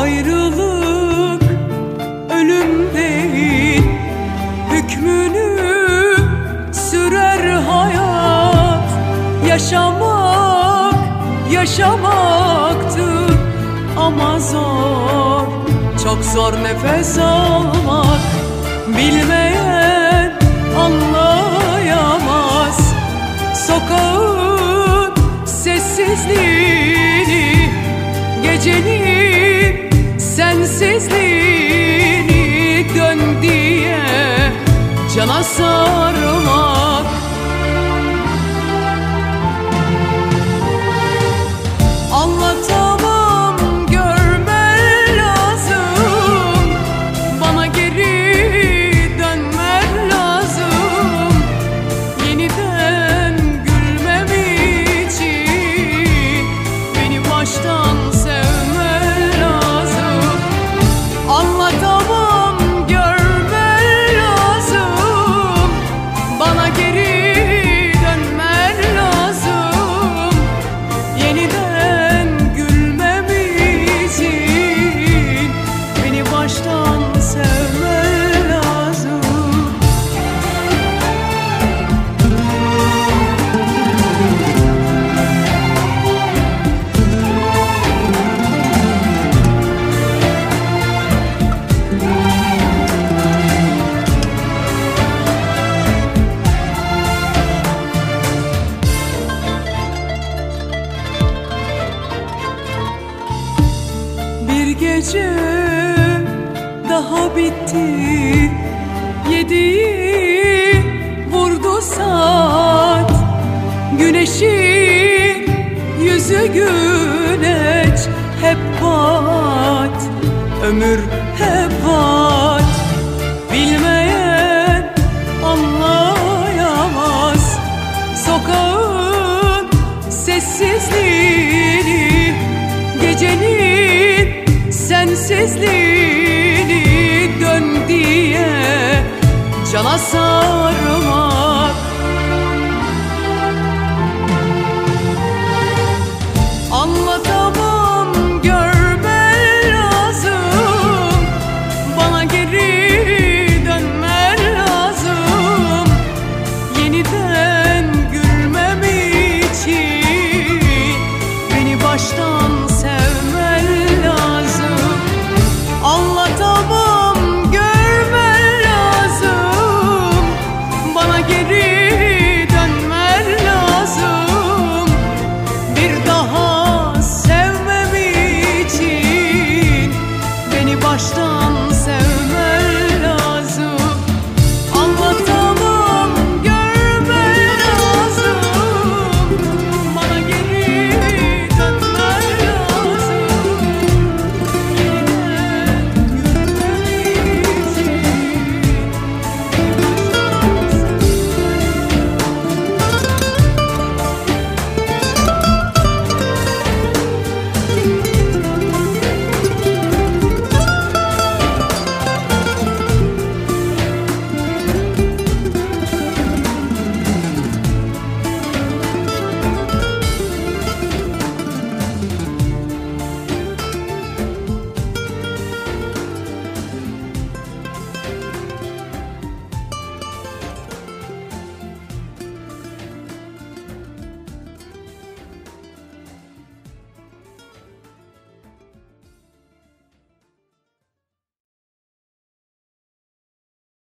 Ayrılık ölüm değil Hükmünü sürer hayat. Yaşamak yaşamaktır Ama zor. Çok zor nefes almak Bilmeyen anlayamaz. Sokağın sessizliğini Gecenin sensizliğini Dön diye cana sarmak gece daha bitti. Yediği vurdu saat. Güneşin yüzü güneş hep bat. Ömür hep bat sensizliğini Dön diye cana sarmak